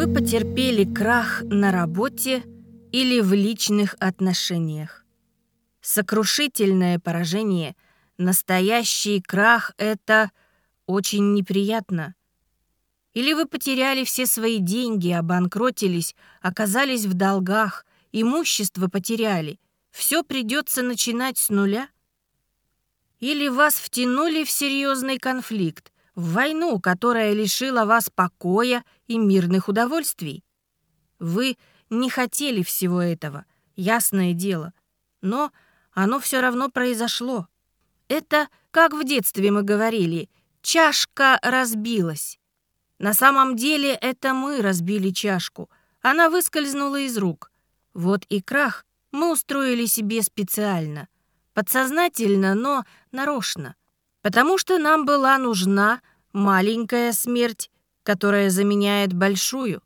Вы потерпели крах на работе или в личных отношениях. Сокрушительное поражение, настоящий крах — это очень неприятно. Или вы потеряли все свои деньги, обанкротились, оказались в долгах, имущество потеряли. Все придется начинать с нуля? Или вас втянули в серьезный конфликт, в войну, которая лишила вас покоя и мирных удовольствий? Вы не хотели всего этого, ясное дело, но оно все равно произошло. Это, как в детстве мы говорили, чашка разбилась. На самом деле это мы разбили чашку. Она выскользнула из рук. Вот и крах мы устроили себе специально. Подсознательно, но нарочно. Потому что нам была нужна маленькая смерть, которая заменяет большую.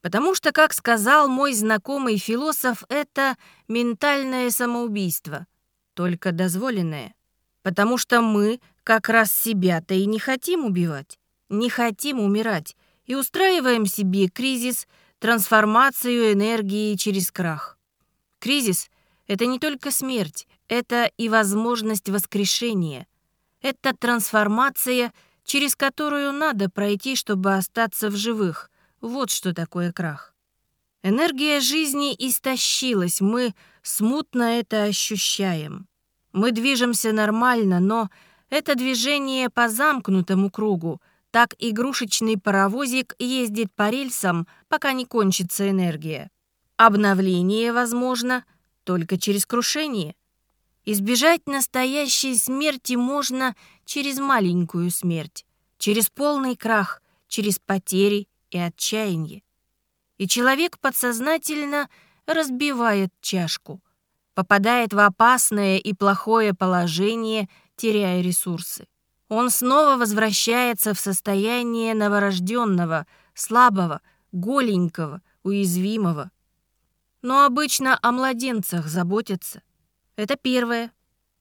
Потому что, как сказал мой знакомый философ, это ментальное самоубийство, только дозволенное. Потому что мы как раз себя-то и не хотим убивать не хотим умирать и устраиваем себе кризис, трансформацию энергии через крах. Кризис — это не только смерть, это и возможность воскрешения. Это трансформация, через которую надо пройти, чтобы остаться в живых. Вот что такое крах. Энергия жизни истощилась, мы смутно это ощущаем. Мы движемся нормально, но это движение по замкнутому кругу — так игрушечный паровозик ездит по рельсам, пока не кончится энергия. Обновление возможно только через крушение. Избежать настоящей смерти можно через маленькую смерть, через полный крах, через потери и отчаяние. И человек подсознательно разбивает чашку, попадает в опасное и плохое положение, теряя ресурсы он снова возвращается в состояние новорожденного, слабого, голенького, уязвимого. Но обычно о младенцах заботятся. Это первое.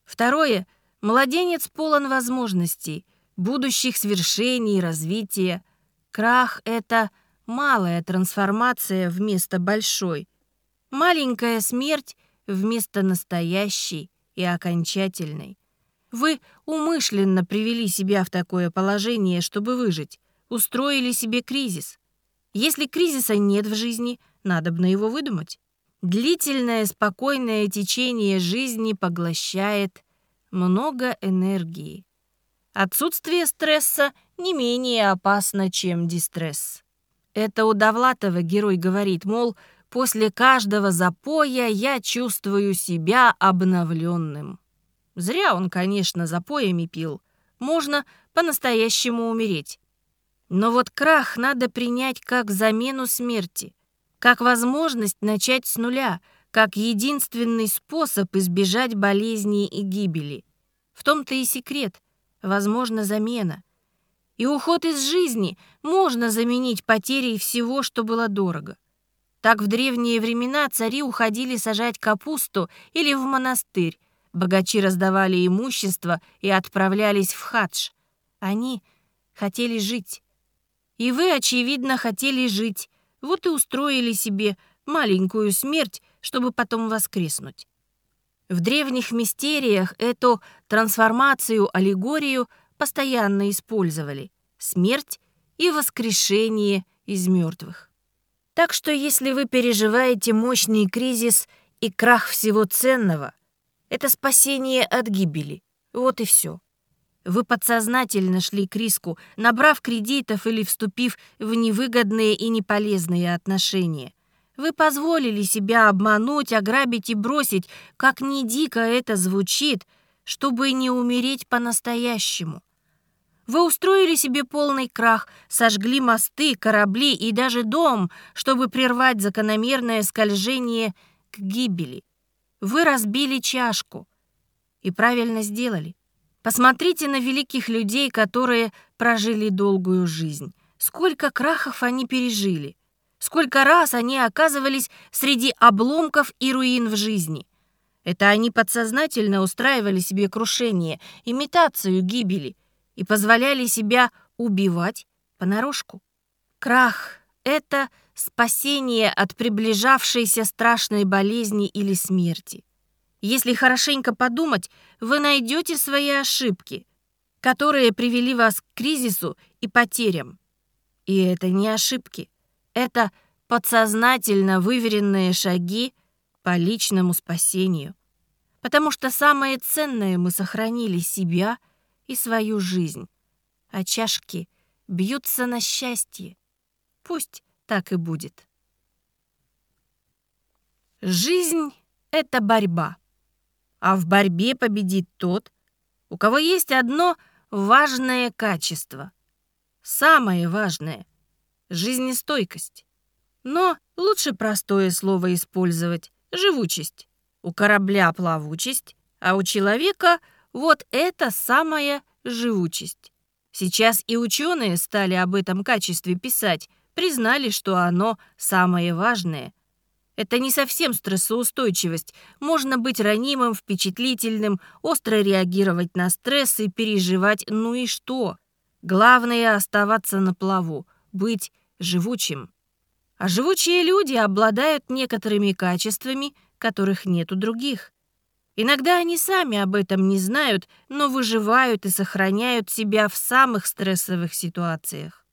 Второе. Младенец полон возможностей, будущих свершений, развития. Крах — это малая трансформация вместо большой. Маленькая смерть вместо настоящей и окончательной. Вы умышленно привели себя в такое положение, чтобы выжить, устроили себе кризис. Если кризиса нет в жизни, надо бы на его выдумать. Длительное спокойное течение жизни поглощает много энергии. Отсутствие стресса не менее опасно, чем дистресс. Это у Довлатова герой говорит, мол, после каждого запоя я чувствую себя обновленным. Зря он, конечно, запоями пил. Можно по-настоящему умереть. Но вот крах надо принять как замену смерти, как возможность начать с нуля, как единственный способ избежать болезни и гибели. В том-то и секрет. Возможно, замена. И уход из жизни можно заменить потерей всего, что было дорого. Так в древние времена цари уходили сажать капусту или в монастырь, Богачи раздавали имущество и отправлялись в хадж. Они хотели жить. И вы, очевидно, хотели жить. Вот и устроили себе маленькую смерть, чтобы потом воскреснуть. В древних мистериях эту трансформацию, аллегорию постоянно использовали. Смерть и воскрешение из мертвых. Так что если вы переживаете мощный кризис и крах всего ценного – это спасение от гибели. Вот и все. Вы подсознательно шли к риску, набрав кредитов или вступив в невыгодные и неполезные отношения. Вы позволили себя обмануть, ограбить и бросить, как ни дико это звучит, чтобы не умереть по-настоящему. Вы устроили себе полный крах, сожгли мосты, корабли и даже дом, чтобы прервать закономерное скольжение к гибели. Вы разбили чашку. И правильно сделали. Посмотрите на великих людей, которые прожили долгую жизнь. Сколько крахов они пережили. Сколько раз они оказывались среди обломков и руин в жизни. Это они подсознательно устраивали себе крушение, имитацию гибели и позволяли себя убивать понарошку. Крах это спасение от приближавшейся страшной болезни или смерти. Если хорошенько подумать, вы найдете свои ошибки, которые привели вас к кризису и потерям. И это не ошибки, это подсознательно выверенные шаги по личному спасению. Потому что самое ценное мы сохранили себя и свою жизнь, а чашки бьются на счастье. Пусть так и будет. Жизнь — это борьба а в борьбе победит тот, у кого есть одно важное качество. Самое важное — жизнестойкость. Но лучше простое слово использовать — живучесть. У корабля плавучесть, а у человека вот это самая живучесть. Сейчас и ученые стали об этом качестве писать, признали, что оно самое важное — это не совсем стрессоустойчивость. Можно быть ранимым, впечатлительным, остро реагировать на стресс и переживать «ну и что?». Главное — оставаться на плаву, быть живучим. А живучие люди обладают некоторыми качествами, которых нет у других. Иногда они сами об этом не знают, но выживают и сохраняют себя в самых стрессовых ситуациях.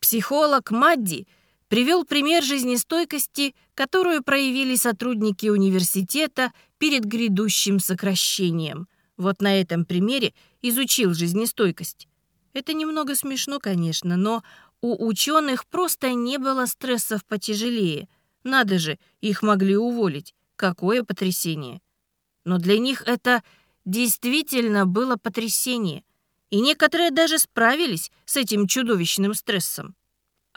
Психолог Мадди — привел пример жизнестойкости, которую проявили сотрудники университета перед грядущим сокращением. Вот на этом примере изучил жизнестойкость. Это немного смешно, конечно, но у ученых просто не было стрессов потяжелее. Надо же, их могли уволить. Какое потрясение. Но для них это действительно было потрясение. И некоторые даже справились с этим чудовищным стрессом.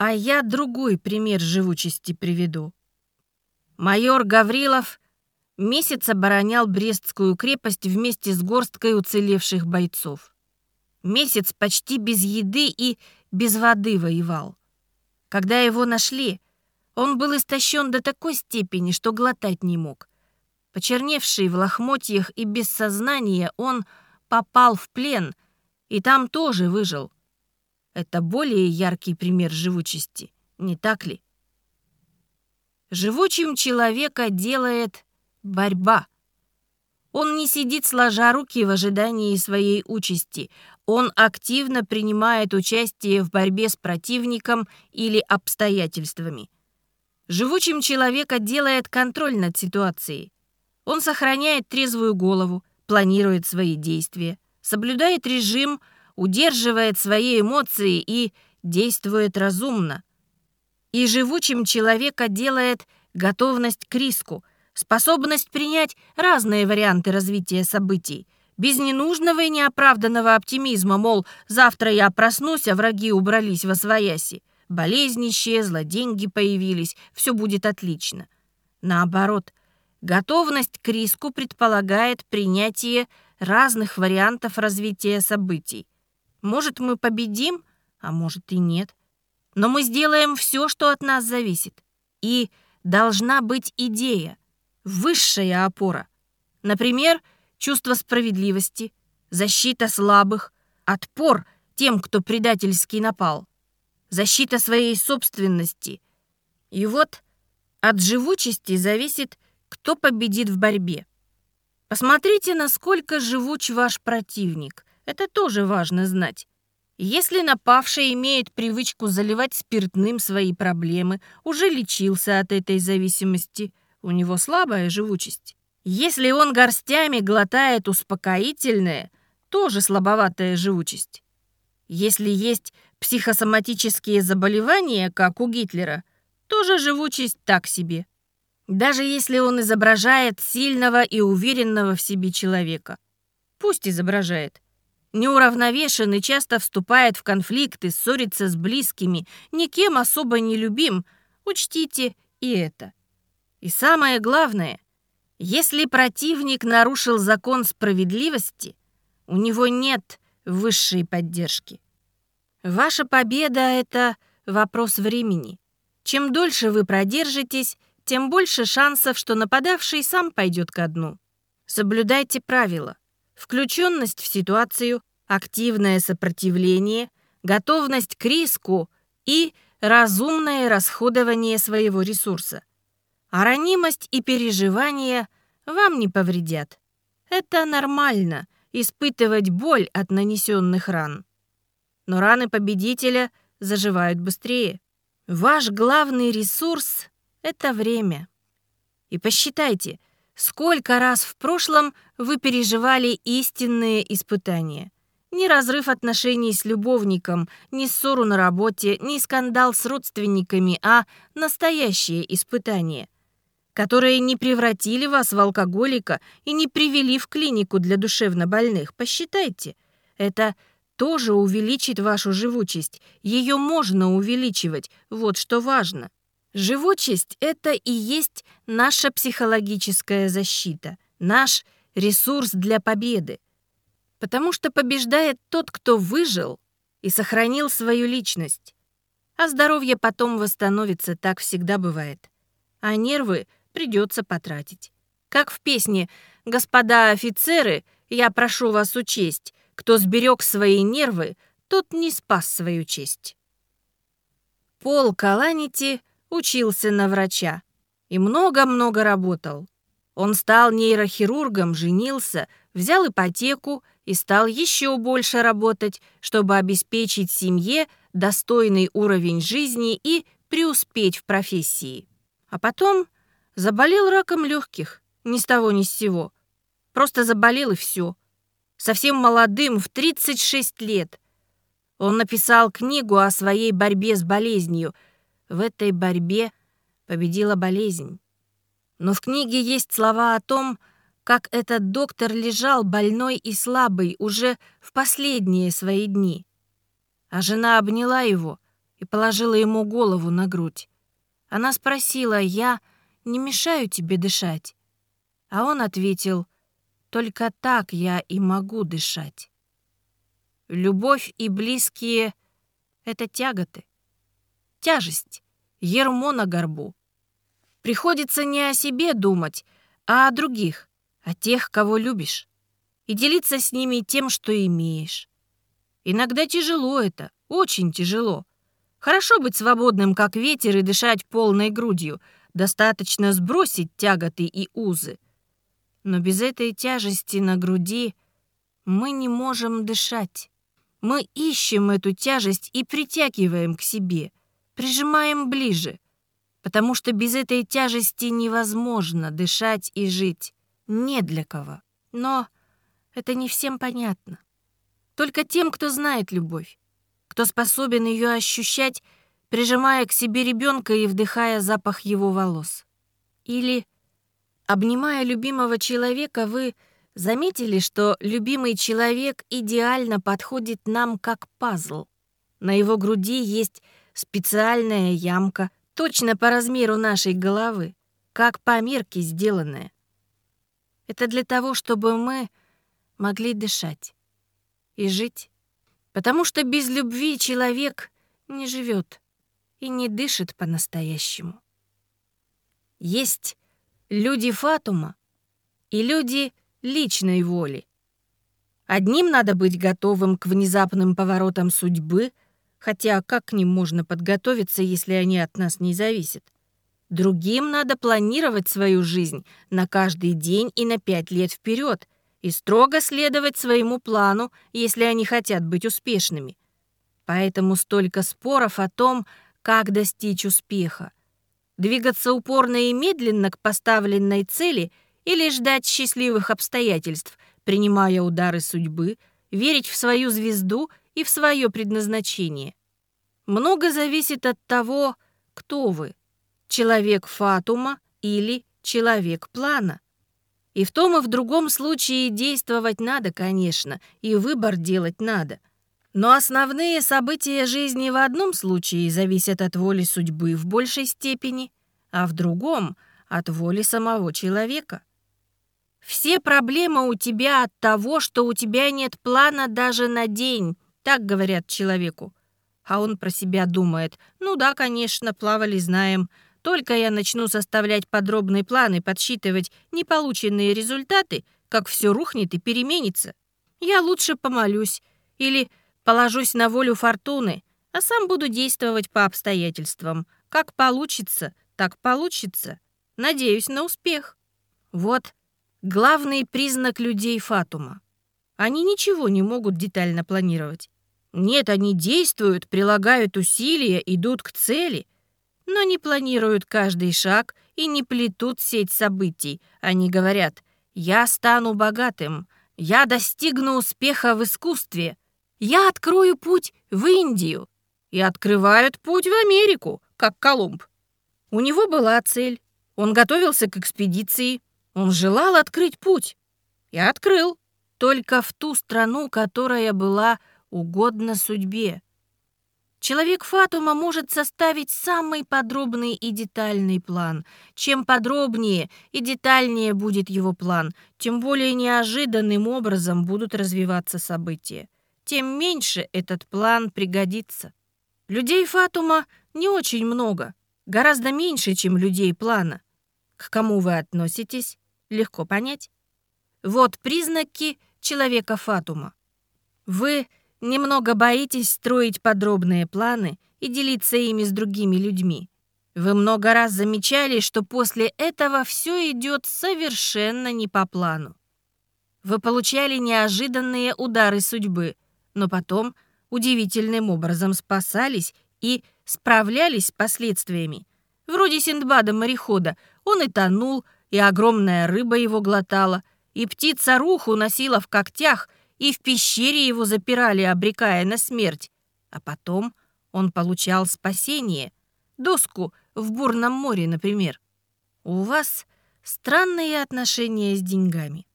А я другой пример живучести приведу. Майор Гаврилов месяц оборонял Брестскую крепость вместе с горсткой уцелевших бойцов. Месяц почти без еды и без воды воевал. Когда его нашли, он был истощен до такой степени, что глотать не мог. Почерневший в лохмотьях и без сознания, он попал в плен и там тоже выжил. Это более яркий пример живучести, не так ли? Живучим человека делает борьба. Он не сидит сложа руки в ожидании своей участи. Он активно принимает участие в борьбе с противником или обстоятельствами. Живучим человека делает контроль над ситуацией. Он сохраняет трезвую голову, планирует свои действия, соблюдает режим, удерживает свои эмоции и действует разумно. И живучим человека делает готовность к риску, способность принять разные варианты развития событий, без ненужного и неоправданного оптимизма, мол, завтра я проснусь, а враги убрались во свояси, болезнь исчезла, деньги появились, все будет отлично. Наоборот, готовность к риску предполагает принятие разных вариантов развития событий, может, мы победим, а может и нет. Но мы сделаем все, что от нас зависит. И должна быть идея, высшая опора. Например, чувство справедливости, защита слабых, отпор тем, кто предательски напал, защита своей собственности. И вот от живучести зависит, кто победит в борьбе. Посмотрите, насколько живуч ваш противник – это тоже важно знать. Если напавший имеет привычку заливать спиртным свои проблемы, уже лечился от этой зависимости, у него слабая живучесть. Если он горстями глотает успокоительное, тоже слабоватая живучесть. Если есть психосоматические заболевания, как у Гитлера, тоже живучесть так себе. Даже если он изображает сильного и уверенного в себе человека. Пусть изображает неуравновешен часто вступает в конфликты, ссорится с близкими, никем особо не любим, учтите и это. И самое главное, если противник нарушил закон справедливости, у него нет высшей поддержки. Ваша победа — это вопрос времени. Чем дольше вы продержитесь, тем больше шансов, что нападавший сам пойдет ко дну. Соблюдайте правила включенность в ситуацию, активное сопротивление, готовность к риску и разумное расходование своего ресурса. А ранимость и переживания вам не повредят. Это нормально — испытывать боль от нанесенных ран. Но раны победителя заживают быстрее. Ваш главный ресурс — это время. И посчитайте, сколько раз в прошлом вы переживали истинные испытания. Ни разрыв отношений с любовником, ни ссору на работе, ни скандал с родственниками, а настоящее испытание, которые не превратили вас в алкоголика и не привели в клинику для душевнобольных. Посчитайте. Это тоже увеличит вашу живучесть. Ее можно увеличивать, вот что важно. Живучесть — это и есть наша психологическая защита, наш ресурс для победы. Потому что побеждает тот, кто выжил и сохранил свою личность. А здоровье потом восстановится, так всегда бывает. А нервы придется потратить. Как в песне «Господа офицеры, я прошу вас учесть, кто сберег свои нервы, тот не спас свою честь. Пол Каланити учился на врача и много-много работал. Он стал нейрохирургом, женился, взял ипотеку и стал еще больше работать, чтобы обеспечить семье достойный уровень жизни и преуспеть в профессии. А потом заболел раком легких, ни с того ни с сего. Просто заболел и все совсем молодым, в 36 лет. Он написал книгу о своей борьбе с болезнью. В этой борьбе победила болезнь. Но в книге есть слова о том, как этот доктор лежал больной и слабый уже в последние свои дни. А жена обняла его и положила ему голову на грудь. Она спросила, «Я не мешаю тебе дышать?» А он ответил, только так я и могу дышать. Любовь и близкие — это тяготы. Тяжесть, ермо на горбу. Приходится не о себе думать, а о других, о тех, кого любишь, и делиться с ними тем, что имеешь. Иногда тяжело это, очень тяжело. Хорошо быть свободным, как ветер, и дышать полной грудью. Достаточно сбросить тяготы и узы — но без этой тяжести на груди мы не можем дышать. Мы ищем эту тяжесть и притягиваем к себе, прижимаем ближе, потому что без этой тяжести невозможно дышать и жить. Не для кого. Но это не всем понятно. Только тем, кто знает любовь, кто способен ее ощущать, прижимая к себе ребенка и вдыхая запах его волос. Или Обнимая любимого человека, вы заметили, что любимый человек идеально подходит нам как пазл. На его груди есть специальная ямка, точно по размеру нашей головы, как по мерке сделанная. Это для того, чтобы мы могли дышать и жить, потому что без любви человек не живет и не дышит по-настоящему. Есть люди Фатума и люди личной воли. Одним надо быть готовым к внезапным поворотам судьбы, хотя как к ним можно подготовиться, если они от нас не зависят? Другим надо планировать свою жизнь на каждый день и на пять лет вперед и строго следовать своему плану, если они хотят быть успешными. Поэтому столько споров о том, как достичь успеха. Двигаться упорно и медленно к поставленной цели или ждать счастливых обстоятельств, принимая удары судьбы, верить в свою звезду и в свое предназначение. Много зависит от того, кто вы — человек Фатума или человек плана. И в том и в другом случае действовать надо, конечно, и выбор делать надо — но основные события жизни в одном случае зависят от воли судьбы в большей степени, а в другом — от воли самого человека. Все проблемы у тебя от того, что у тебя нет плана даже на день, так говорят человеку. А он про себя думает, ну да, конечно, плавали, знаем. Только я начну составлять подробный план и подсчитывать неполученные результаты, как все рухнет и переменится. Я лучше помолюсь или Положусь на волю фортуны, а сам буду действовать по обстоятельствам. Как получится, так получится. Надеюсь на успех. Вот главный признак людей Фатума. Они ничего не могут детально планировать. Нет, они действуют, прилагают усилия, идут к цели, но не планируют каждый шаг и не плетут сеть событий. Они говорят «Я стану богатым», «Я достигну успеха в искусстве», «Я открою путь в Индию» и открывают путь в Америку, как Колумб. У него была цель. Он готовился к экспедиции. Он желал открыть путь. И открыл. Только в ту страну, которая была угодна судьбе. Человек Фатума может составить самый подробный и детальный план. Чем подробнее и детальнее будет его план, тем более неожиданным образом будут развиваться события. Тем меньше этот план пригодится. Людей Фатума не очень много, гораздо меньше, чем людей плана. К кому вы относитесь, легко понять. Вот признаки человека Фатума. Вы немного боитесь строить подробные планы и делиться ими с другими людьми. Вы много раз замечали, что после этого все идет совершенно не по плану. Вы получали неожиданные удары судьбы, но потом удивительным образом спасались и справлялись с последствиями. Вроде Синдбада-морехода, он и тонул, и огромная рыба его глотала, и птица руху носила в когтях — и в пещере его запирали, обрекая на смерть. А потом он получал спасение. Доску в бурном море, например. У вас странные отношения с деньгами.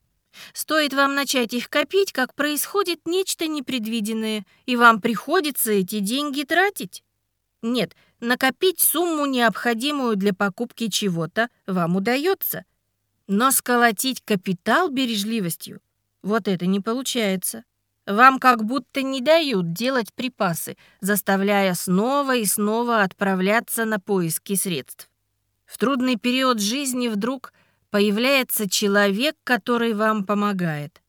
Стоит вам начать их копить, как происходит нечто непредвиденное, и вам приходится эти деньги тратить. Нет, накопить сумму, необходимую для покупки чего-то, вам удается. Но сколотить капитал бережливостью вот это не получается. Вам как будто не дают делать припасы, заставляя снова и снова отправляться на поиски средств. В трудный период жизни вдруг появляется человек, который вам помогает.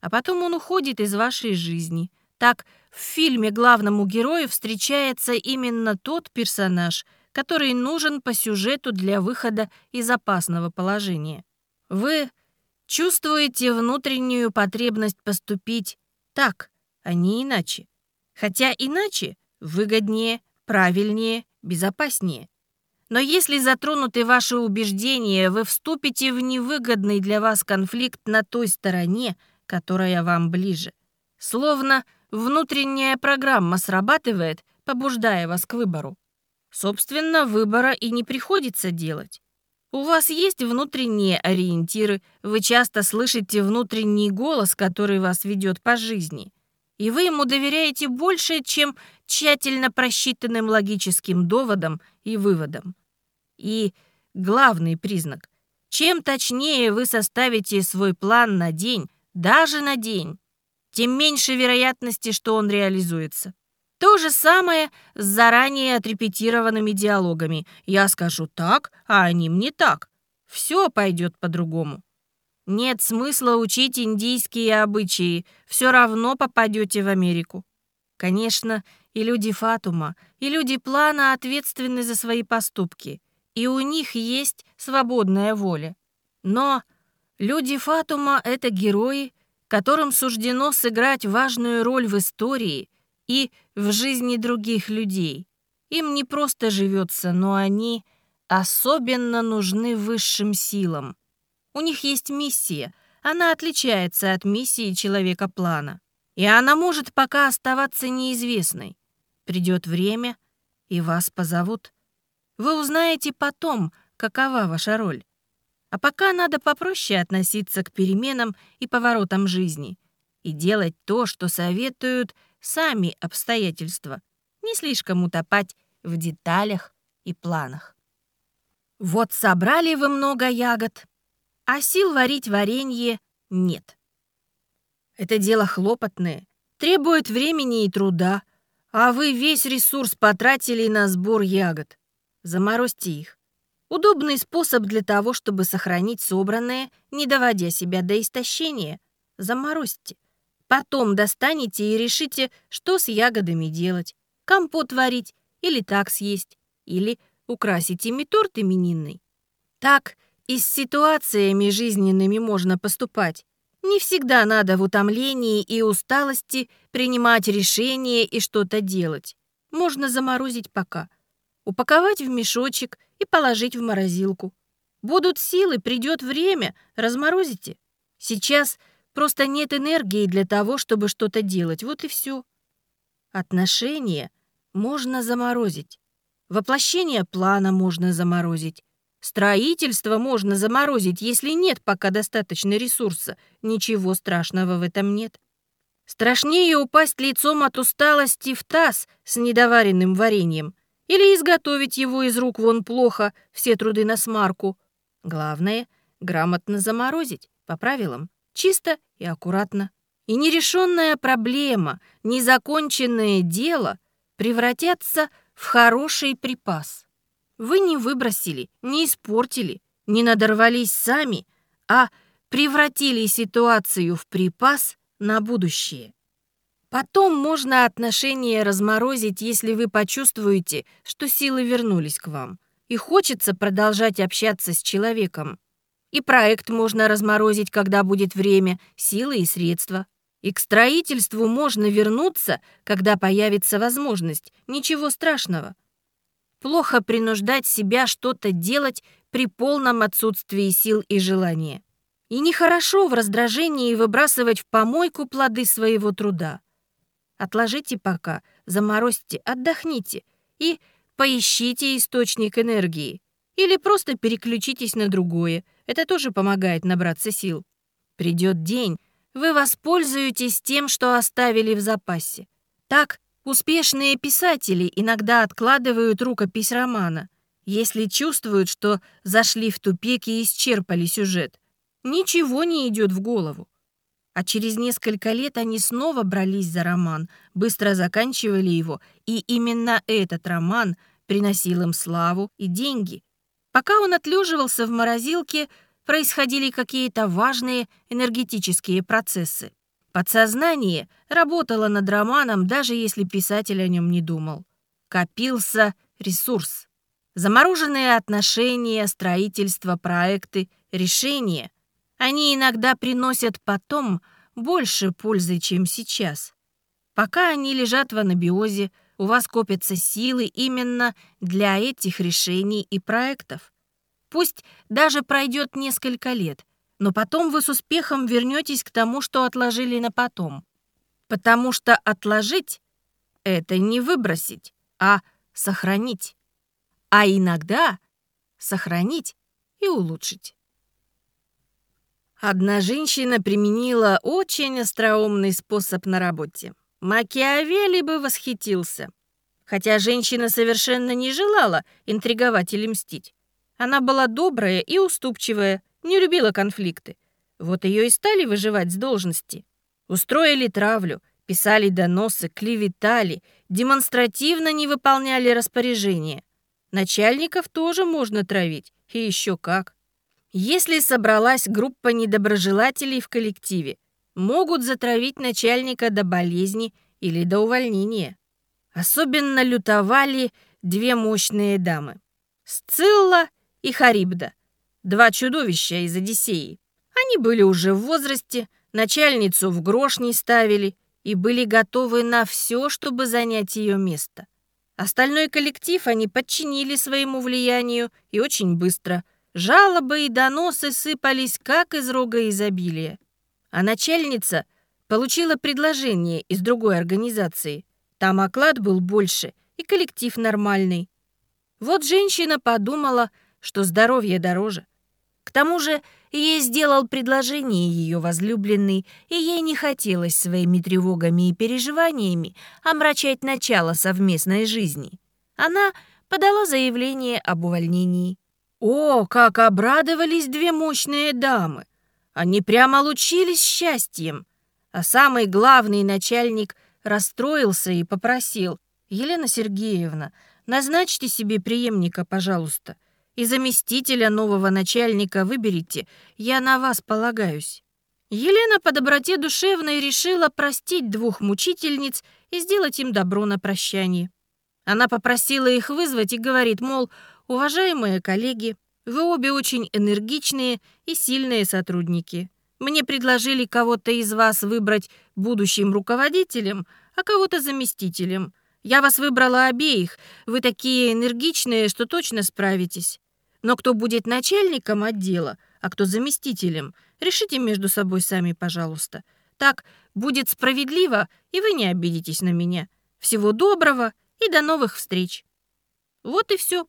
А потом он уходит из вашей жизни. Так в фильме главному герою встречается именно тот персонаж, который нужен по сюжету для выхода из опасного положения. Вы Чувствуете внутреннюю потребность поступить так, а не иначе. Хотя иначе выгоднее, правильнее, безопаснее. Но если затронуты ваши убеждения, вы вступите в невыгодный для вас конфликт на той стороне, которая вам ближе. Словно внутренняя программа срабатывает, побуждая вас к выбору. Собственно, выбора и не приходится делать. У вас есть внутренние ориентиры, вы часто слышите внутренний голос, который вас ведет по жизни. И вы ему доверяете больше, чем тщательно просчитанным логическим доводам и выводам. И главный признак. Чем точнее вы составите свой план на день, даже на день, тем меньше вероятности, что он реализуется. То же самое с заранее отрепетированными диалогами. Я скажу так, а они мне так. Все пойдет по-другому. Нет смысла учить индийские обычаи, все равно попадете в Америку. Конечно, и люди Фатума, и люди плана ответственны за свои поступки, и у них есть свободная воля. Но люди Фатума — это герои, которым суждено сыграть важную роль в истории — и в жизни других людей. Им не просто живется, но они особенно нужны высшим силам. У них есть миссия, она отличается от миссии человека-плана. И она может пока оставаться неизвестной. Придет время, и вас позовут. Вы узнаете потом, какова ваша роль. А пока надо попроще относиться к переменам и поворотам жизни и делать то, что советуют сами обстоятельства, не слишком утопать в деталях и планах. Вот собрали вы много ягод, а сил варить варенье нет. Это дело хлопотное, требует времени и труда, а вы весь ресурс потратили на сбор ягод. Заморозьте их. Удобный способ для того, чтобы сохранить собранное, не доводя себя до истощения. Заморозьте. Потом достанете и решите, что с ягодами делать. компот варить или так съесть, или украсить ими торт именинный. Так и с ситуациями жизненными можно поступать. Не всегда надо в утомлении и усталости принимать решения и что-то делать. Можно заморозить пока. Упаковать в мешочек и положить в морозилку. Будут силы, придет время, разморозите. Сейчас просто нет энергии для того, чтобы что-то делать. Вот и все. Отношения можно заморозить. Воплощение плана можно заморозить. Строительство можно заморозить, если нет пока достаточно ресурса. Ничего страшного в этом нет. Страшнее упасть лицом от усталости в таз с недоваренным вареньем или изготовить его из рук вон плохо, все труды на смарку. Главное — грамотно заморозить, по правилам, чисто и аккуратно. И нерешенная проблема, незаконченное дело превратятся в хороший припас. Вы не выбросили, не испортили, не надорвались сами, а превратили ситуацию в припас на будущее. Потом можно отношения разморозить, если вы почувствуете, что силы вернулись к вам, и хочется продолжать общаться с человеком. И проект можно разморозить, когда будет время, силы и средства. И к строительству можно вернуться, когда появится возможность. Ничего страшного. Плохо принуждать себя что-то делать при полном отсутствии сил и желания. И нехорошо в раздражении выбрасывать в помойку плоды своего труда. Отложите пока, заморозьте, отдохните и поищите источник энергии. Или просто переключитесь на другое. Это тоже помогает набраться сил. Придет день, вы воспользуетесь тем, что оставили в запасе. Так Успешные писатели иногда откладывают рукопись романа, если чувствуют, что зашли в тупик и исчерпали сюжет. Ничего не идет в голову. А через несколько лет они снова брались за роман, быстро заканчивали его, и именно этот роман приносил им славу и деньги. Пока он отлеживался в морозилке, происходили какие-то важные энергетические процессы. Подсознание работало над романом, даже если писатель о нем не думал. Копился ресурс. Замороженные отношения, строительство, проекты, решения. Они иногда приносят потом больше пользы, чем сейчас. Пока они лежат в анабиозе, у вас копятся силы именно для этих решений и проектов. Пусть даже пройдет несколько лет — но потом вы с успехом вернетесь к тому, что отложили на потом. Потому что отложить — это не выбросить, а сохранить. А иногда сохранить и улучшить. Одна женщина применила очень остроумный способ на работе. Макиавелли бы восхитился. Хотя женщина совершенно не желала интриговать или мстить. Она была добрая и уступчивая, не любила конфликты. Вот ее и стали выживать с должности. Устроили травлю, писали доносы, клеветали, демонстративно не выполняли распоряжения. Начальников тоже можно травить, и еще как. Если собралась группа недоброжелателей в коллективе, могут затравить начальника до болезни или до увольнения. Особенно лютовали две мощные дамы – Сцилла и Харибда – Два чудовища из Одиссеи. Они были уже в возрасте, начальницу в грош не ставили и были готовы на все, чтобы занять ее место. Остальной коллектив они подчинили своему влиянию и очень быстро. Жалобы и доносы сыпались, как из рога изобилия. А начальница получила предложение из другой организации. Там оклад был больше и коллектив нормальный. Вот женщина подумала, что здоровье дороже. К тому же ей сделал предложение ее возлюбленный, и ей не хотелось своими тревогами и переживаниями омрачать начало совместной жизни. Она подала заявление об увольнении. О, как обрадовались две мощные дамы! Они прямо лучились счастьем. А самый главный начальник расстроился и попросил, «Елена Сергеевна, назначьте себе преемника, пожалуйста и заместителя нового начальника выберите, я на вас полагаюсь». Елена по доброте душевной решила простить двух мучительниц и сделать им добро на прощание. Она попросила их вызвать и говорит, мол, уважаемые коллеги, вы обе очень энергичные и сильные сотрудники. Мне предложили кого-то из вас выбрать будущим руководителем, а кого-то заместителем. Я вас выбрала обеих. Вы такие энергичные, что точно справитесь. Но кто будет начальником отдела, а кто заместителем, решите между собой сами, пожалуйста. Так будет справедливо, и вы не обидитесь на меня. Всего доброго и до новых встреч. Вот и все.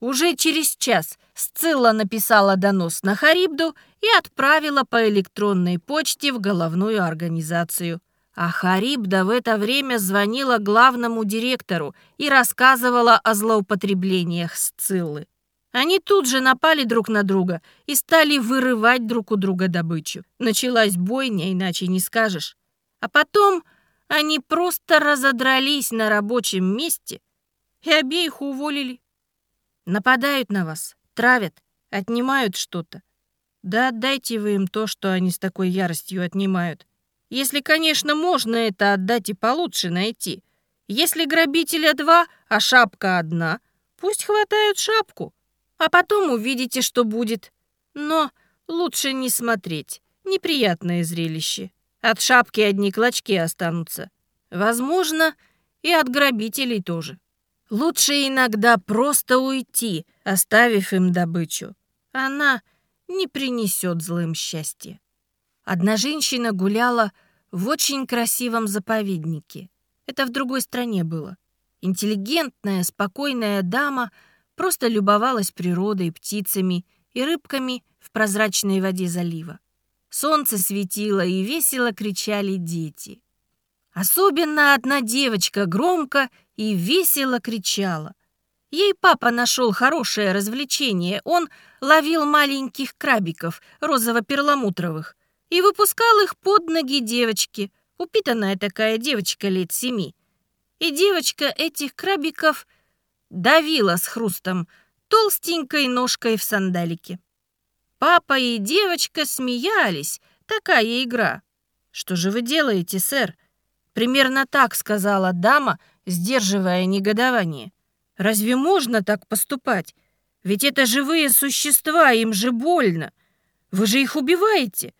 Уже через час Сцилла написала донос на Харибду и отправила по электронной почте в головную организацию. А Харибда в это время звонила главному директору и рассказывала о злоупотреблениях Сциллы. Они тут же напали друг на друга и стали вырывать друг у друга добычу. Началась бойня, иначе не скажешь. А потом они просто разодрались на рабочем месте и обеих уволили. Нападают на вас, травят, отнимают что-то. Да отдайте вы им то, что они с такой яростью отнимают. Если, конечно, можно это отдать и получше найти. Если грабителя два, а шапка одна, пусть хватают шапку а потом увидите, что будет. Но лучше не смотреть. Неприятное зрелище. От шапки одни клочки останутся. Возможно, и от грабителей тоже. Лучше иногда просто уйти, оставив им добычу. Она не принесет злым счастья. Одна женщина гуляла в очень красивом заповеднике. Это в другой стране было. Интеллигентная, спокойная дама — просто любовалась природой, птицами и рыбками в прозрачной воде залива. Солнце светило, и весело кричали дети. Особенно одна девочка громко и весело кричала. Ей папа нашел хорошее развлечение. Он ловил маленьких крабиков розово-перламутровых и выпускал их под ноги девочки. Упитанная такая девочка лет семи. И девочка этих крабиков — давила с хрустом толстенькой ножкой в сандалике. Папа и девочка смеялись, такая игра. «Что же вы делаете, сэр?» Примерно так сказала дама, сдерживая негодование. «Разве можно так поступать? Ведь это живые существа, им же больно. Вы же их убиваете.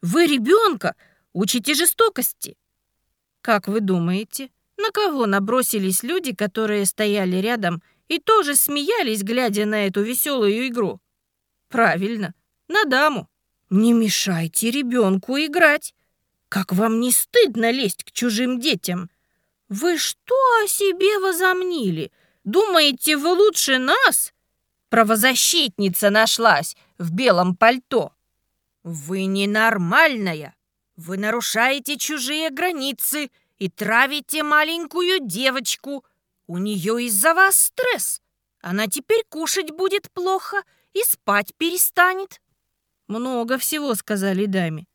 Вы ребенка учите жестокости». «Как вы думаете, на кого набросились люди, которые стояли рядом и тоже смеялись, глядя на эту веселую игру? Правильно, на даму. Не мешайте ребенку играть. Как вам не стыдно лезть к чужим детям? Вы что о себе возомнили? Думаете, вы лучше нас? Правозащитница нашлась в белом пальто. Вы ненормальная. Вы нарушаете чужие границы и травите маленькую девочку. У нее из-за вас стресс. Она теперь кушать будет плохо и спать перестанет». Много всего сказали даме.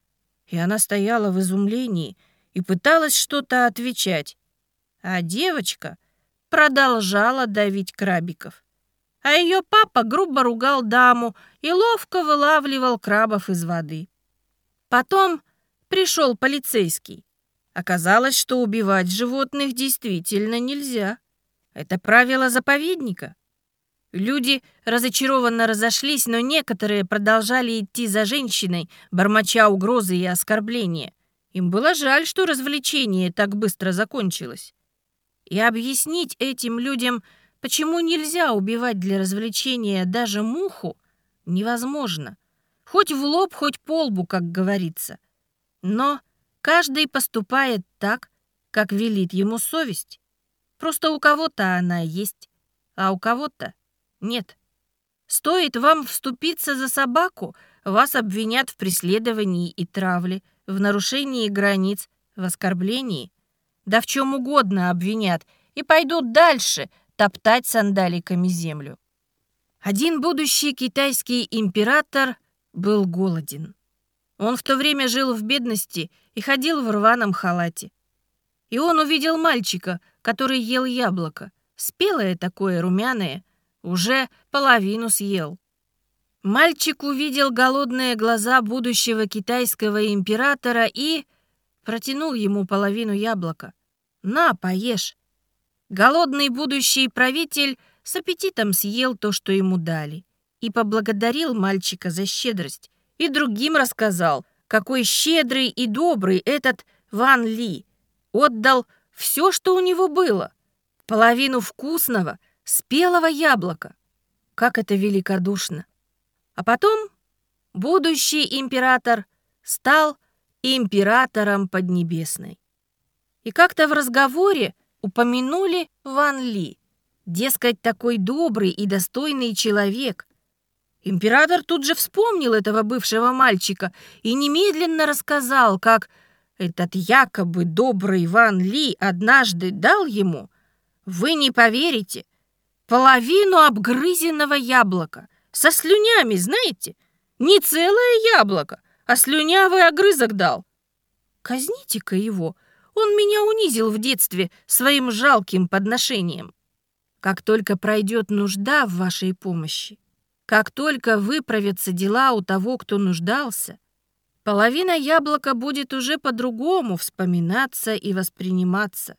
И она стояла в изумлении и пыталась что-то отвечать. А девочка продолжала давить крабиков. А ее папа грубо ругал даму и ловко вылавливал крабов из воды. Потом пришел полицейский. Оказалось, что убивать животных действительно нельзя. Это правило заповедника. Люди разочарованно разошлись, но некоторые продолжали идти за женщиной, бормоча угрозы и оскорбления. Им было жаль, что развлечение так быстро закончилось. И объяснить этим людям, почему нельзя убивать для развлечения даже муху, невозможно. Хоть в лоб, хоть по лбу, как говорится. Но Каждый поступает так, как велит ему совесть. Просто у кого-то она есть, а у кого-то нет. Стоит вам вступиться за собаку, вас обвинят в преследовании и травле, в нарушении границ, в оскорблении. Да в чем угодно обвинят и пойдут дальше топтать сандаликами землю. Один будущий китайский император был голоден. Он в то время жил в бедности и ходил в рваном халате. И он увидел мальчика, который ел яблоко. Спелое такое, румяное, уже половину съел. Мальчик увидел голодные глаза будущего китайского императора и протянул ему половину яблока. «На, поешь». Голодный будущий правитель с аппетитом съел то, что ему дали, и поблагодарил мальчика за щедрость, и другим рассказал, какой щедрый и добрый этот Ван Ли. Отдал все, что у него было, половину вкусного, спелого яблока. Как это великодушно! А потом будущий император стал императором Поднебесной. И как-то в разговоре упомянули Ван Ли. Дескать, такой добрый и достойный человек. Император тут же вспомнил этого бывшего мальчика и немедленно рассказал, как этот якобы добрый Ван Ли однажды дал ему, вы не поверите, половину обгрызенного яблока. Со слюнями, знаете? Не целое яблоко, а слюнявый огрызок дал. Казните-ка его, он меня унизил в детстве своим жалким подношением. Как только пройдет нужда в вашей помощи, как только выправятся дела у того, кто нуждался, половина яблока будет уже по-другому вспоминаться и восприниматься.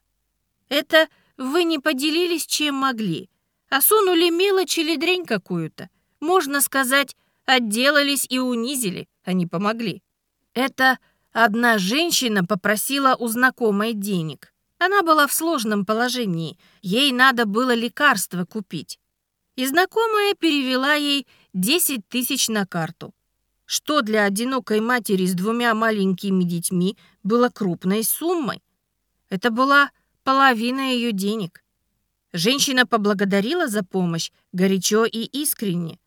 Это вы не поделились, чем могли, а сунули мелочь или дрень какую-то. Можно сказать, отделались и унизили, а не помогли. Это Одна женщина попросила у знакомой денег. Она была в сложном положении, ей надо было лекарство купить. И знакомая перевела ей 10 тысяч на карту, что для одинокой матери с двумя маленькими детьми было крупной суммой. Это была половина ее денег. Женщина поблагодарила за помощь горячо и искренне.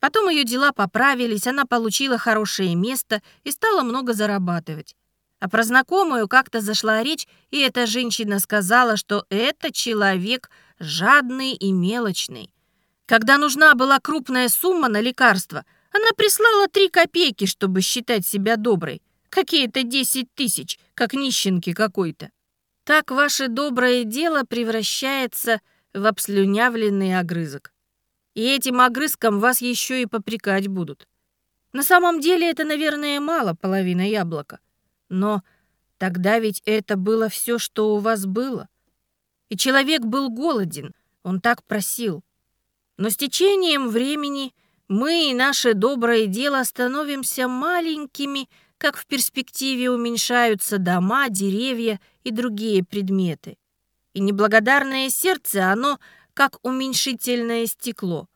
Потом ее дела поправились, она получила хорошее место и стала много зарабатывать. А про знакомую как-то зашла речь, и эта женщина сказала, что это человек жадный и мелочный. Когда нужна была крупная сумма на лекарство, она прислала три копейки, чтобы считать себя доброй. Какие-то десять тысяч, как нищенки какой-то. Так ваше доброе дело превращается в обслюнявленный огрызок. И этим огрызком вас еще и попрекать будут. На самом деле это, наверное, мало половина яблока. Но тогда ведь это было все, что у вас было. И человек был голоден, он так просил. Но с течением времени мы и наше доброе дело становимся маленькими, как в перспективе уменьшаются дома, деревья и другие предметы. И неблагодарное сердце, оно как уменьшительное стекло.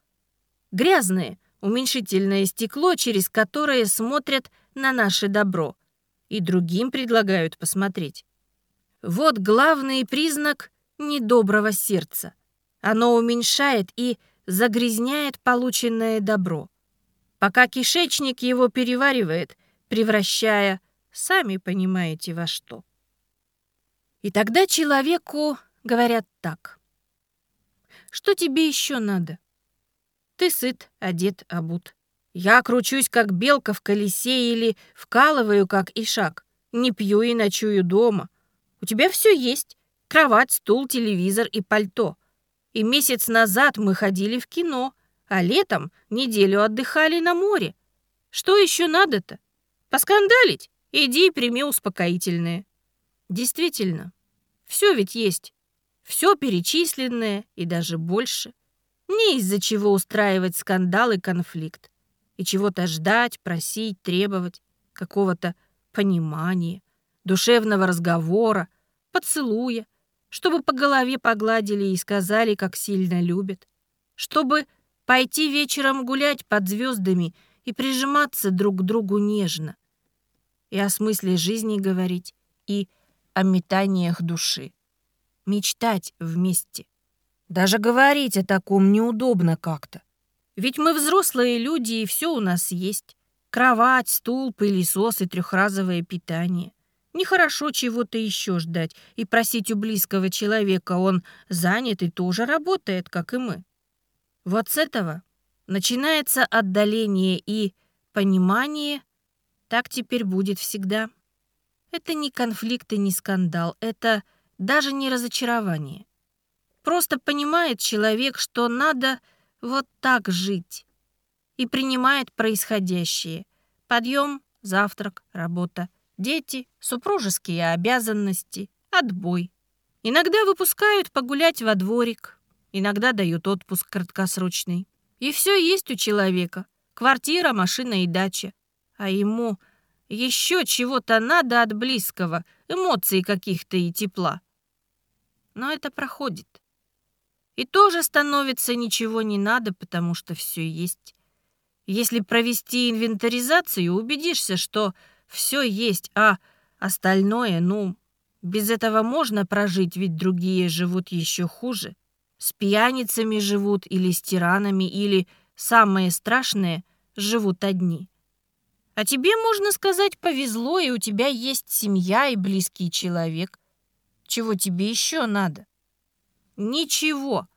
Грязное уменьшительное стекло, через которое смотрят на наше добро. И другим предлагают посмотреть. Вот главный признак недоброго сердца. Оно уменьшает и загрязняет полученное добро. Пока кишечник его переваривает, превращая, сами понимаете во что. И тогда человеку говорят так. Что тебе еще надо? Ты сыт, одет, обут. Я кручусь, как белка в колесе или вкалываю, как ишак. Не пью и ночую дома. У тебя все есть. Кровать, стул, телевизор и пальто. И месяц назад мы ходили в кино, а летом неделю отдыхали на море. Что еще надо-то? Поскандалить? Иди и прими успокоительное. Действительно, все ведь есть. Все перечисленное и даже больше. Не из-за чего устраивать скандал и конфликт. И чего-то ждать, просить, требовать, какого-то понимания, душевного разговора, поцелуя, чтобы по голове погладили и сказали, как сильно любят, чтобы пойти вечером гулять под звездами и прижиматься друг к другу нежно, и о смысле жизни говорить, и о метаниях души мечтать вместе. Даже говорить о таком неудобно как-то. Ведь мы взрослые люди, и все у нас есть. Кровать, стул, пылесос и трехразовое питание. Нехорошо чего-то еще ждать и просить у близкого человека, он занят и тоже работает, как и мы. Вот с этого начинается отдаление и понимание, так теперь будет всегда. Это не конфликт и не скандал, это даже не разочарование. Просто понимает человек, что надо вот так жить. И принимает происходящее. Подъем, завтрак, работа, дети, супружеские обязанности, отбой. Иногда выпускают погулять во дворик, иногда дают отпуск краткосрочный. И все есть у человека. Квартира, машина и дача. А ему еще чего-то надо от близкого, эмоций каких-то и тепла. Но это проходит. И тоже становится ничего не надо, потому что все есть. Если провести инвентаризацию, убедишься, что все есть, а остальное, ну, без этого можно прожить, ведь другие живут еще хуже. С пьяницами живут или с тиранами, или, самое страшное, живут одни. А тебе, можно сказать, повезло, и у тебя есть семья и близкий человек. Чего тебе еще надо? Ничего.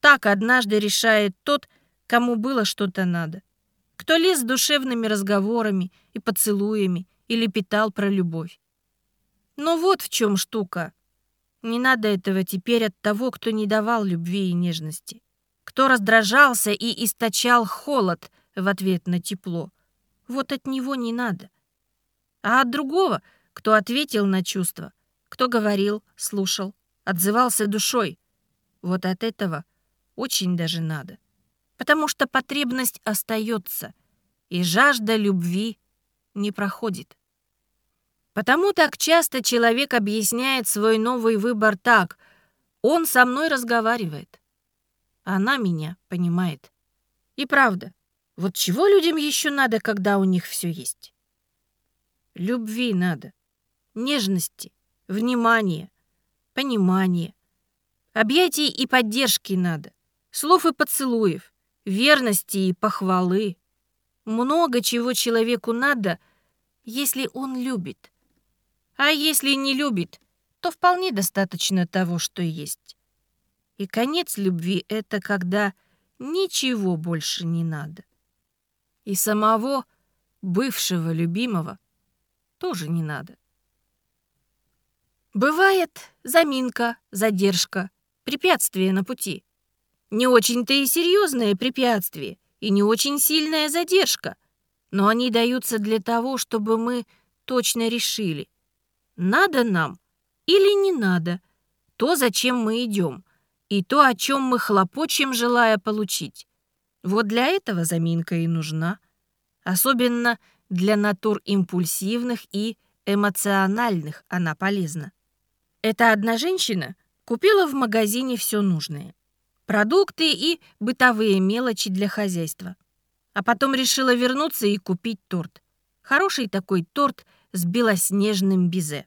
Так однажды решает тот, кому было что-то надо. Кто лез с душевными разговорами и поцелуями или питал про любовь. Но вот в чем штука. Не надо этого теперь от того, кто не давал любви и нежности. Кто раздражался и источал холод в ответ на тепло. Вот от него не надо. А от другого, кто ответил на чувства, кто говорил, слушал, отзывался душой. Вот от этого очень даже надо. Потому что потребность остается, и жажда любви не проходит. Потому так часто человек объясняет свой новый выбор так. Он со мной разговаривает. Она меня понимает. И правда, вот чего людям еще надо, когда у них все есть? Любви надо, нежности, внимания, понимания. Объятий и поддержки надо, слов и поцелуев, верности и похвалы. Много чего человеку надо, если он любит. А если не любит, то вполне достаточно того, что есть. И конец любви — это когда ничего больше не надо. И самого бывшего любимого тоже не надо. Бывает заминка, задержка, препятствие на пути. Не очень-то и серьезное препятствие, и не очень сильная задержка, но они даются для того, чтобы мы точно решили, надо нам или не надо то, зачем мы идем, и то, о чем мы хлопочем, желая получить. Вот для этого заминка и нужна. Особенно для натур импульсивных и эмоциональных она полезна. Эта одна женщина купила в магазине все нужное. Продукты и бытовые мелочи для хозяйства. А потом решила вернуться и купить торт. Хороший такой торт с белоснежным бизе.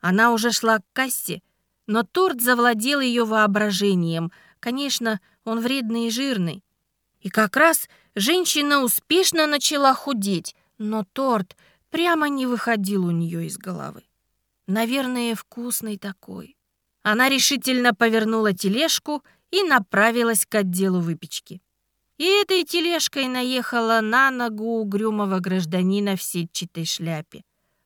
Она уже шла к кассе, но торт завладел ее воображением. Конечно, он вредный и жирный. И как раз женщина успешно начала худеть, но торт прямо не выходил у нее из головы. Наверное, вкусный такой. Она решительно повернула тележку и направилась к отделу выпечки. И этой тележкой наехала на ногу угрюмого гражданина в сетчатой шляпе.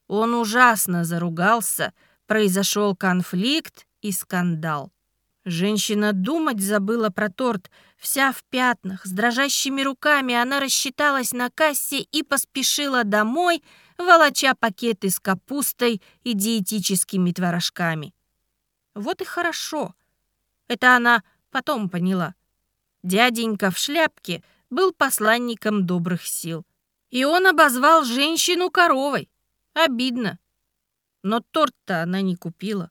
Он ужасно заругался, произошел конфликт и скандал. Женщина думать забыла про торт. Вся в пятнах, с дрожащими руками она рассчиталась на кассе и поспешила домой, волоча пакеты с капустой и диетическими творожками. Вот и хорошо. Это она потом поняла. Дяденька в шляпке был посланником добрых сил. И он обозвал женщину коровой. Обидно. Но торт-то она не купила.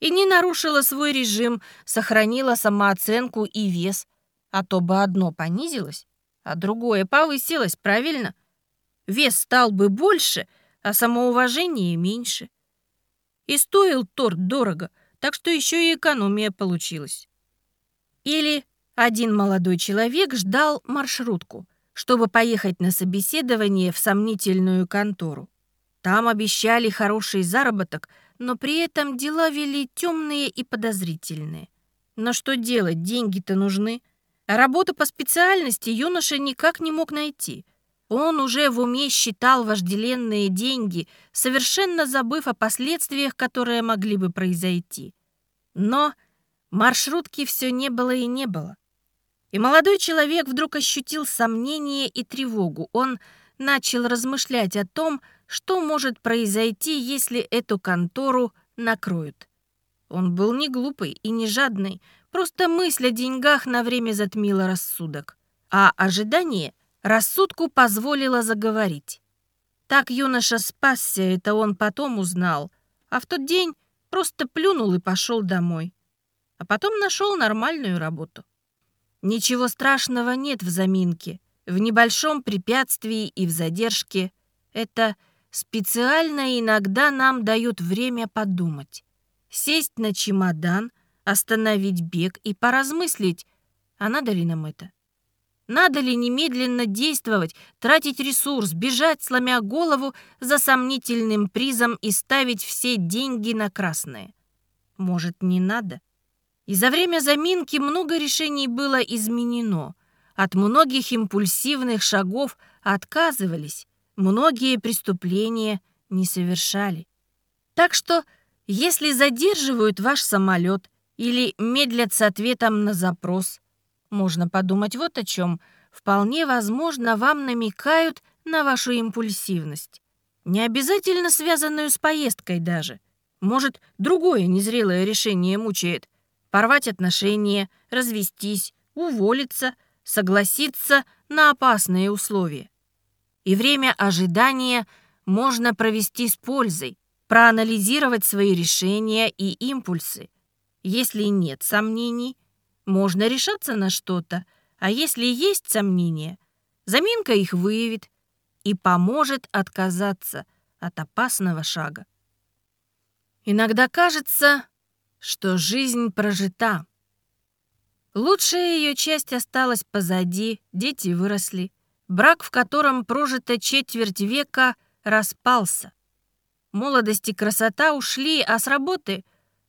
И не нарушила свой режим, сохранила самооценку и вес. А то бы одно понизилось, а другое повысилось, правильно? Вес стал бы больше, а самоуважение меньше. И стоил торт дорого, так что еще и экономия получилась. Или один молодой человек ждал маршрутку, чтобы поехать на собеседование в сомнительную контору. Там обещали хороший заработок, но при этом дела вели темные и подозрительные. Но что делать, деньги-то нужны. А работу по специальности юноша никак не мог найти. Он уже в уме считал вожделенные деньги, совершенно забыв о последствиях, которые могли бы произойти. Но маршрутки все не было и не было. И молодой человек вдруг ощутил сомнение и тревогу. Он начал размышлять о том, что может произойти, если эту контору накроют. Он был не глупый и не жадный, просто мысль о деньгах на время затмила рассудок. А ожидание рассудку позволило заговорить. Так юноша спасся, это он потом узнал, а в тот день просто плюнул и пошел домой. А потом нашел нормальную работу. Ничего страшного нет в заминке, в небольшом препятствии и в задержке. Это специально иногда нам дают время подумать. Сесть на чемодан, остановить бег и поразмыслить, а надо ли нам это? Надо ли немедленно действовать, тратить ресурс, бежать, сломя голову за сомнительным призом и ставить все деньги на красное? Может, не надо? И за время заминки много решений было изменено. От многих импульсивных шагов отказывались, многие преступления не совершали. Так что, если задерживают ваш самолет или медлят с ответом на запрос – можно подумать вот о чем. Вполне возможно, вам намекают на вашу импульсивность. Не обязательно связанную с поездкой даже. Может, другое незрелое решение мучает. Порвать отношения, развестись, уволиться, согласиться на опасные условия. И время ожидания можно провести с пользой, проанализировать свои решения и импульсы. Если нет сомнений, можно решаться на что-то, а если есть сомнения, заминка их выявит и поможет отказаться от опасного шага. Иногда кажется, что жизнь прожита. Лучшая ее часть осталась позади, дети выросли. Брак, в котором прожито четверть века, распался. Молодость и красота ушли, а с работы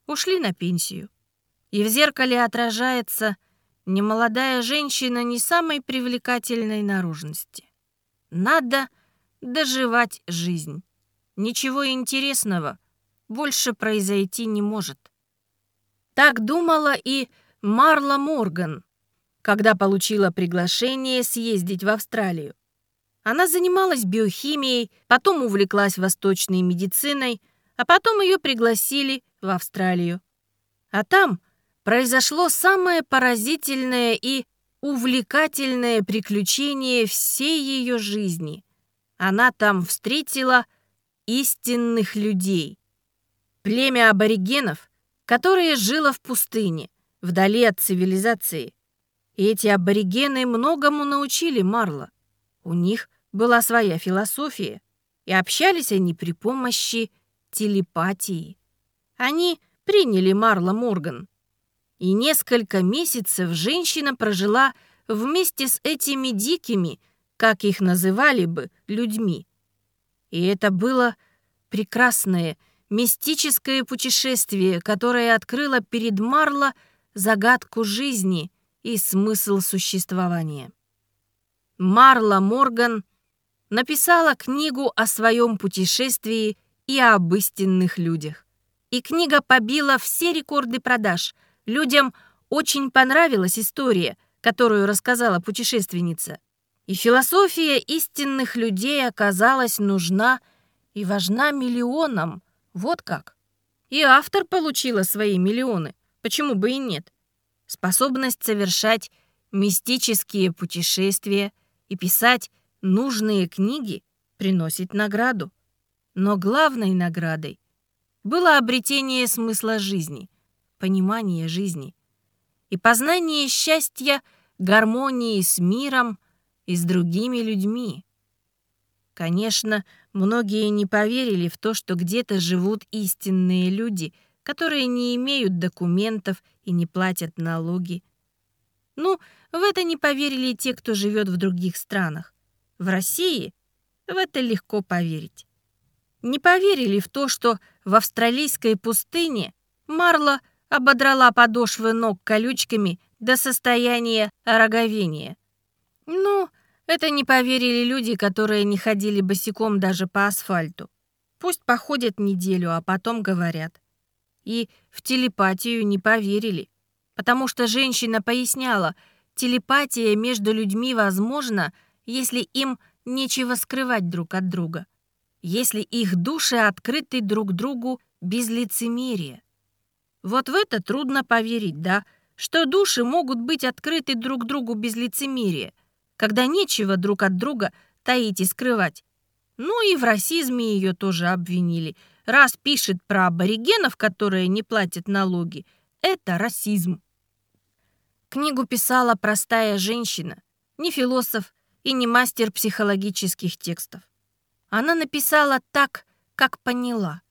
ушли на пенсию и в зеркале отражается немолодая женщина не самой привлекательной наружности. Надо доживать жизнь. Ничего интересного больше произойти не может. Так думала и Марла Морган, когда получила приглашение съездить в Австралию. Она занималась биохимией, потом увлеклась восточной медициной, а потом ее пригласили в Австралию. А там произошло самое поразительное и увлекательное приключение всей ее жизни. Она там встретила истинных людей. Племя аборигенов, которое жило в пустыне, вдали от цивилизации. И эти аборигены многому научили Марла. У них была своя философия, и общались они при помощи телепатии. Они приняли Марла Морган, и несколько месяцев женщина прожила вместе с этими дикими, как их называли бы, людьми. И это было прекрасное, мистическое путешествие, которое открыло перед Марло загадку жизни и смысл существования. Марла Морган написала книгу о своем путешествии и об истинных людях. И книга побила все рекорды продаж – Людям очень понравилась история, которую рассказала путешественница. И философия истинных людей оказалась нужна и важна миллионам. Вот как. И автор получила свои миллионы. Почему бы и нет? Способность совершать мистические путешествия и писать нужные книги приносит награду. Но главной наградой было обретение смысла жизни понимание жизни и познание счастья, гармонии с миром и с другими людьми. Конечно, многие не поверили в то, что где-то живут истинные люди, которые не имеют документов и не платят налоги. Ну, в это не поверили те, кто живет в других странах. В России в это легко поверить. Не поверили в то, что в австралийской пустыне Марла – ободрала подошвы ног колючками до состояния роговения. Ну, это не поверили люди, которые не ходили босиком даже по асфальту. Пусть походят неделю, а потом говорят. И в телепатию не поверили, потому что женщина поясняла, телепатия между людьми возможна, если им нечего скрывать друг от друга, если их души открыты друг другу без лицемерия. Вот в это трудно поверить, да, что души могут быть открыты друг другу без лицемерия, когда нечего друг от друга таить и скрывать. Ну и в расизме ее тоже обвинили. Раз пишет про аборигенов, которые не платят налоги, это расизм. Книгу писала простая женщина, не философ и не мастер психологических текстов. Она написала так, как поняла,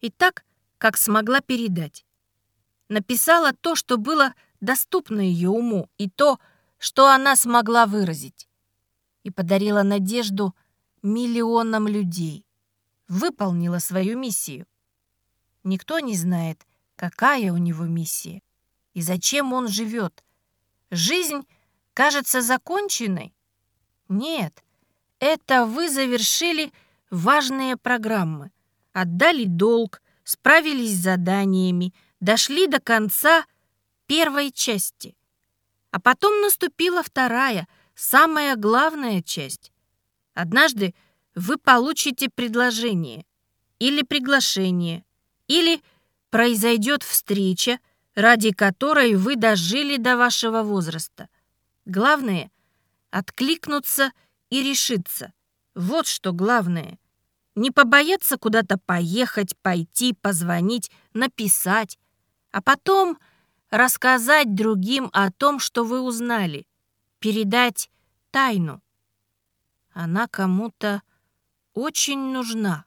и так, как смогла передать. Написала то, что было доступно ее уму, и то, что она смогла выразить. И подарила надежду миллионам людей. Выполнила свою миссию. Никто не знает, какая у него миссия и зачем он живет, Жизнь кажется законченной? Нет, это вы завершили важные программы, отдали долг, справились с заданиями, дошли до конца первой части. А потом наступила вторая, самая главная часть. Однажды вы получите предложение или приглашение, или произойдет встреча, ради которой вы дожили до вашего возраста. Главное — откликнуться и решиться. Вот что главное. Не побояться куда-то поехать, пойти, позвонить, написать, а потом рассказать другим о том, что вы узнали, передать тайну. Она кому-то очень нужна.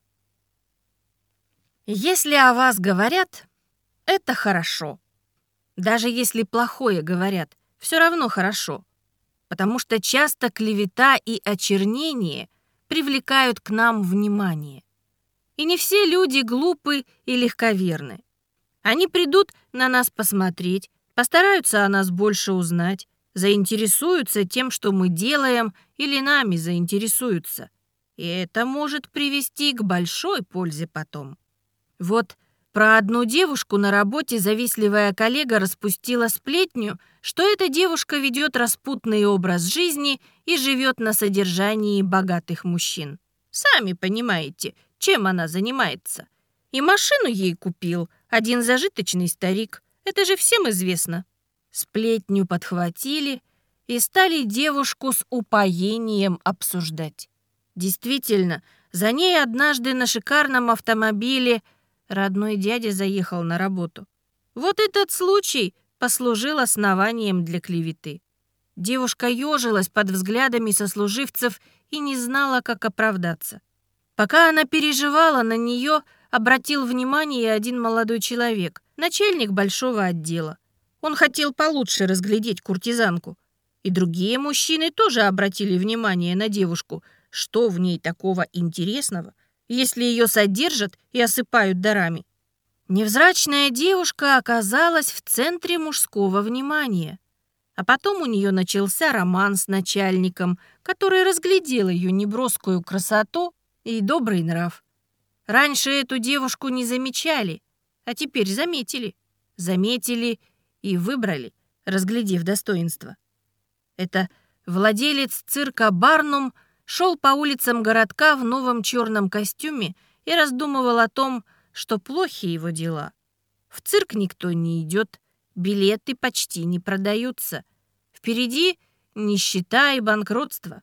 Если о вас говорят, это хорошо. Даже если плохое говорят, все равно хорошо. Потому что часто клевета и очернение привлекают к нам внимание. И не все люди глупы и легковерны. Они придут на нас посмотреть, постараются о нас больше узнать, заинтересуются тем, что мы делаем, или нами заинтересуются. И это может привести к большой пользе потом. Вот про одну девушку на работе завистливая коллега распустила сплетню, что эта девушка ведет распутный образ жизни и живет на содержании богатых мужчин. Сами понимаете, чем она занимается. И машину ей купил один зажиточный старик. Это же всем известно. Сплетню подхватили и стали девушку с упоением обсуждать. Действительно, за ней однажды на шикарном автомобиле – Родной дядя заехал на работу. Вот этот случай послужил основанием для клеветы. Девушка ежилась под взглядами сослуживцев и не знала, как оправдаться. Пока она переживала, на нее обратил внимание один молодой человек, начальник большого отдела. Он хотел получше разглядеть куртизанку. И другие мужчины тоже обратили внимание на девушку, что в ней такого интересного – если ее содержат и осыпают дарами. Невзрачная девушка оказалась в центре мужского внимания. А потом у нее начался роман с начальником, который разглядел ее неброскую красоту и добрый нрав. Раньше эту девушку не замечали, а теперь заметили. Заметили и выбрали, разглядев достоинство. Это владелец цирка «Барнум» шел по улицам городка в новом черном костюме и раздумывал о том, что плохи его дела. В цирк никто не идет, билеты почти не продаются. Впереди нищета и банкротство.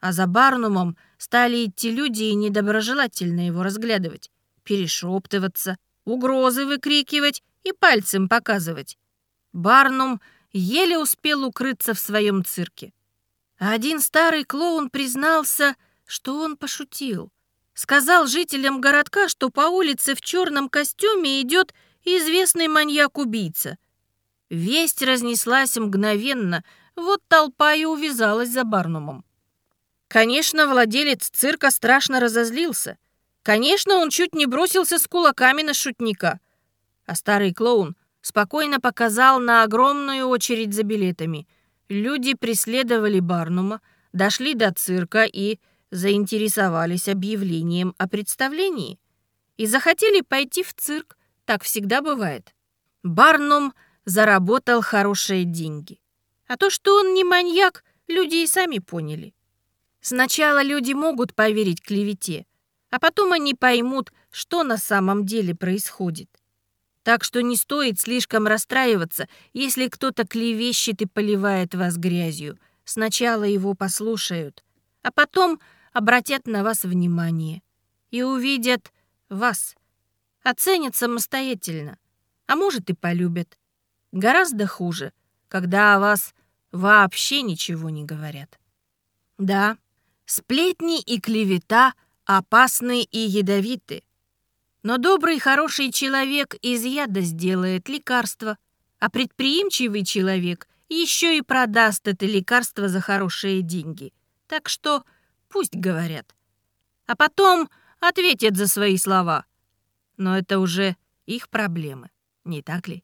А за Барнумом стали идти люди и недоброжелательно его разглядывать, перешептываться, угрозы выкрикивать и пальцем показывать. Барнум еле успел укрыться в своем цирке. Один старый клоун признался, что он пошутил. Сказал жителям городка, что по улице в черном костюме идет известный маньяк-убийца. Весть разнеслась мгновенно, вот толпа и увязалась за Барнумом. Конечно, владелец цирка страшно разозлился. Конечно, он чуть не бросился с кулаками на шутника. А старый клоун спокойно показал на огромную очередь за билетами – Люди преследовали Барнума, дошли до цирка и заинтересовались объявлением о представлении. И захотели пойти в цирк, так всегда бывает. Барнум заработал хорошие деньги. А то, что он не маньяк, люди и сами поняли. Сначала люди могут поверить клевете, а потом они поймут, что на самом деле происходит. Так что не стоит слишком расстраиваться, если кто-то клевещет и поливает вас грязью. Сначала его послушают, а потом обратят на вас внимание и увидят вас, оценят самостоятельно, а может и полюбят. Гораздо хуже, когда о вас вообще ничего не говорят. Да, сплетни и клевета опасны и ядовиты, но добрый, хороший человек из яда сделает лекарство, а предприимчивый человек еще и продаст это лекарство за хорошие деньги. Так что пусть говорят. А потом ответят за свои слова. Но это уже их проблемы, не так ли?